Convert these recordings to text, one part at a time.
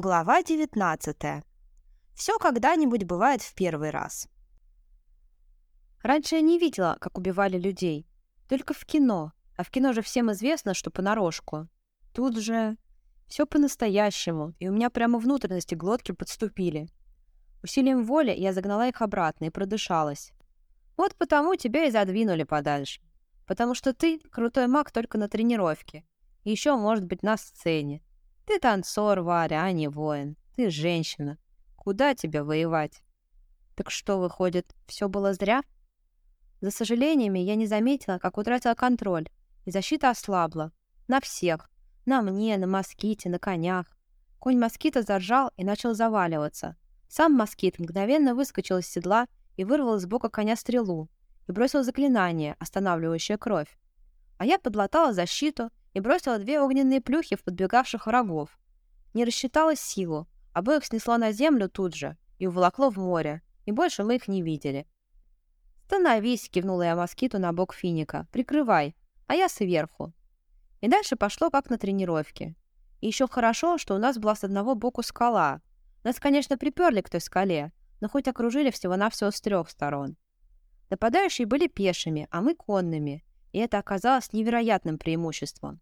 Глава 19. Все когда-нибудь бывает в первый раз. Раньше я не видела, как убивали людей. Только в кино. А в кино же всем известно, что понарошку. Тут же все по-настоящему, и у меня прямо внутренности глотки подступили. Усилием воли я загнала их обратно и продышалась. Вот потому тебя и задвинули подальше. Потому что ты крутой маг только на тренировке. И еще, может быть, на сцене. Ты танцор, Варя, а не воин. Ты женщина. Куда тебе воевать? Так что, выходит, все было зря? За сожалениями, я не заметила, как утратила контроль, и защита ослабла. На всех. На мне, на моските, на конях. Конь москита заржал и начал заваливаться. Сам москит мгновенно выскочил из седла и вырвал из бока коня стрелу и бросил заклинание, останавливающее кровь. А я подлатала защиту и бросила две огненные плюхи в подбегавших врагов. Не рассчитала силу, обоих снесло на землю тут же и уволокло в море, и больше мы их не видели. «Становись!» — кивнула я москиту на бок финика. «Прикрывай, а я сверху». И дальше пошло как на тренировке. И еще хорошо, что у нас была с одного боку скала. Нас, конечно, приперли к той скале, но хоть окружили всего-навсего с трех сторон. Нападающие были пешими, а мы конными, и это оказалось невероятным преимуществом.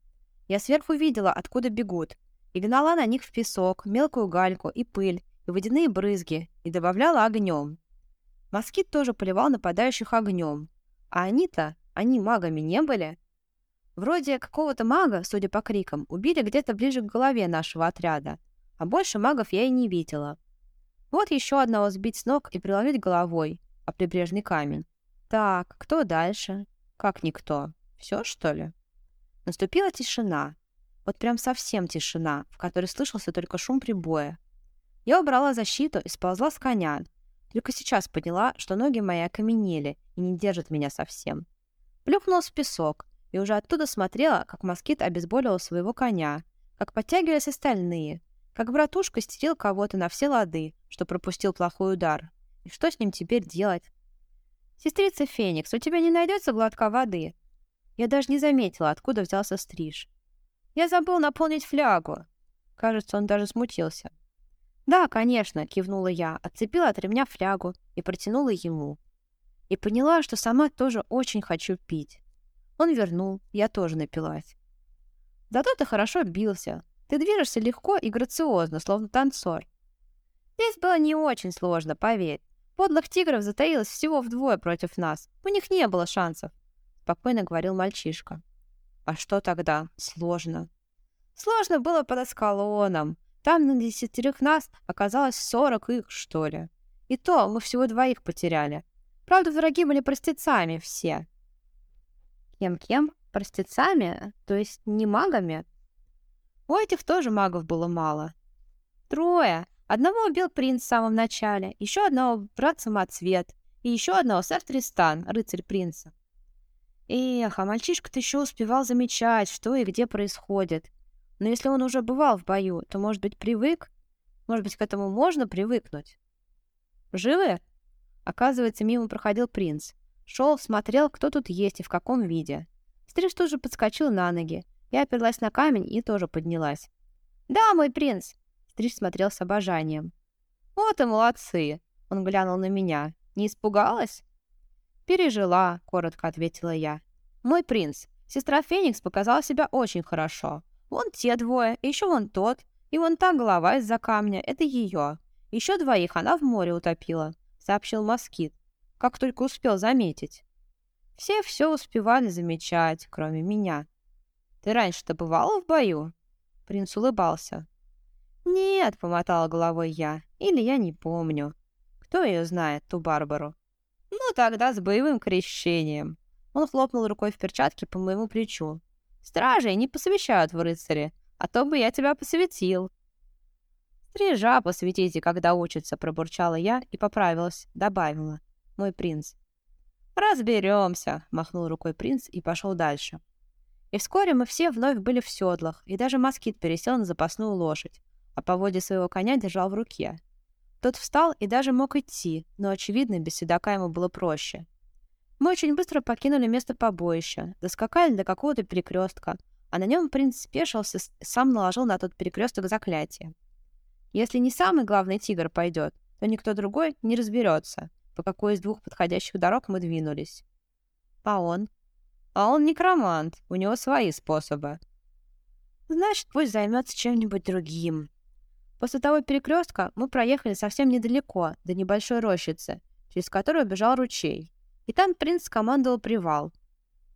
Я сверху видела, откуда бегут, и гнала на них в песок, мелкую гальку и пыль, и водяные брызги, и добавляла огнем. Москит тоже поливал нападающих огнем. А они-то, они магами не были. Вроде какого-то мага, судя по крикам, убили где-то ближе к голове нашего отряда, а больше магов я и не видела. Вот еще одного сбить с ног и приловить головой, а прибрежный камень. Так, кто дальше? Как никто? Все, что ли? Наступила тишина. Вот прям совсем тишина, в которой слышался только шум прибоя. Я убрала защиту и сползла с коня. Только сейчас поняла, что ноги мои окаменели и не держат меня совсем. Плюхнулась в песок и уже оттуда смотрела, как москит обезболил своего коня, как подтягивались остальные, как братушка стерил кого-то на все лады, что пропустил плохой удар. И что с ним теперь делать? «Сестрица Феникс, у тебя не найдется глотка воды?» Я даже не заметила, откуда взялся стриж. Я забыл наполнить флягу. Кажется, он даже смутился. «Да, конечно», — кивнула я, отцепила от ремня флягу и протянула ему. И поняла, что сама тоже очень хочу пить. Он вернул, я тоже напилась. «Зато ты хорошо бился. Ты движешься легко и грациозно, словно танцор». Здесь было не очень сложно, поверь. Подлых тигров затаилось всего вдвое против нас. У них не было шансов спокойно говорил мальчишка. А что тогда? Сложно. Сложно было под Аскалоном. Там на десятерых нас оказалось сорок их, что ли. И то мы всего двоих потеряли. Правда, враги были простецами все. Кем-кем? Простецами? То есть не магами? У этих тоже магов было мало. Трое. Одного убил принц в самом начале, еще одного брат Самоцвет и еще одного сэр Тристан, рыцарь принца. Эх, а мальчишка-то еще успевал замечать, что и где происходит. Но если он уже бывал в бою, то, может быть, привык? Может быть, к этому можно привыкнуть? Живы? Оказывается, мимо проходил принц. Шел, смотрел, кто тут есть и в каком виде. Стриж тут же подскочил на ноги. Я оперлась на камень и тоже поднялась. «Да, мой принц!» Стриж смотрел с обожанием. «Вот и молодцы!» Он глянул на меня. «Не испугалась?» «Пережила», — коротко ответила я. «Мой принц, сестра Феникс показала себя очень хорошо. Вон те двое, еще вон тот, и вон та голова из-за камня, это ее. Еще двоих она в море утопила», — сообщил Москит, как только успел заметить. Все все успевали замечать, кроме меня. «Ты раньше-то бывала в бою?» Принц улыбался. «Нет», — помотала головой я, — «или я не помню. Кто ее знает, ту Барбару?» «Ну, тогда с боевым крещением». Он хлопнул рукой в перчатке по моему плечу. «Стражей не посвящают в рыцаре, а то бы я тебя посвятил». «Стрижа посвятите, когда учится», — пробурчала я и поправилась, добавила. «Мой принц». «Разберемся», — махнул рукой принц и пошел дальше. И вскоре мы все вновь были в седлах, и даже москит пересел на запасную лошадь, а по воде своего коня держал в руке. Тот встал и даже мог идти, но, очевидно, без седока ему было проще. Мы очень быстро покинули место побоища, доскакали до какого-то перекрестка, а на нем принц спешился, сам наложил на тот перекресток заклятие. Если не самый главный тигр пойдет, то никто другой не разберется, по какой из двух подходящих дорог мы двинулись. А он? А он некромант, у него свои способы. Значит, пусть займется чем-нибудь другим. После того перекрестка мы проехали совсем недалеко, до небольшой рощицы, через которую бежал ручей. И там принц скомандовал привал.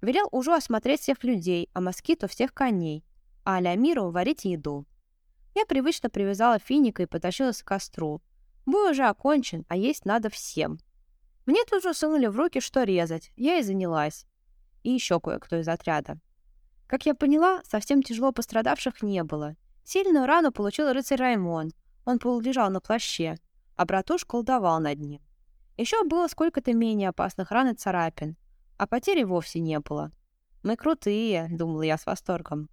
Велел уже осмотреть всех людей, а москиту всех коней, а Алямиру варить еду. Я привычно привязала финика и потащилась к костру. Бой уже окончен, а есть надо всем. Мне тут же сунули в руки, что резать. Я и занялась. И еще кое-кто из отряда. Как я поняла, совсем тяжело пострадавших не было. Сильную рану получил рыцарь Раймон. Он полулежал на плаще, а братуш колдовал над ним. Еще было сколько-то менее опасных ран и царапин, а потери вовсе не было. «Мы крутые», — думала я с восторгом.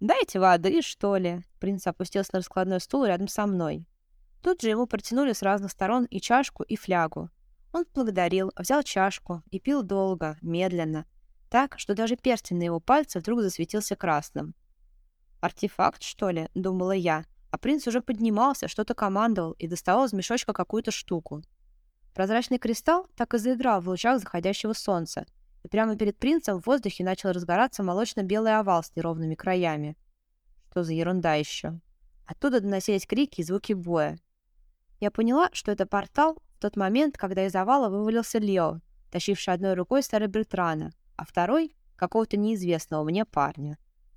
«Дайте воды, что ли?» Принц опустился на раскладной стул рядом со мной. Тут же ему протянули с разных сторон и чашку, и флягу. Он благодарил, взял чашку и пил долго, медленно, так, что даже перстень на его пальце вдруг засветился красным. «Артефакт, что ли?» — думала я, а принц уже поднимался, что-то командовал и доставал из мешочка какую-то штуку. Прозрачный кристалл так и заиграл в лучах заходящего солнца, и прямо перед принцем в воздухе начал разгораться молочно-белый овал с неровными краями. Что за ерунда еще? Оттуда доносились крики и звуки боя. Я поняла, что это портал в тот момент, когда из овала вывалился Лео, тащивший одной рукой старый Бритрана, а второй — какого-то неизвестного мне парня.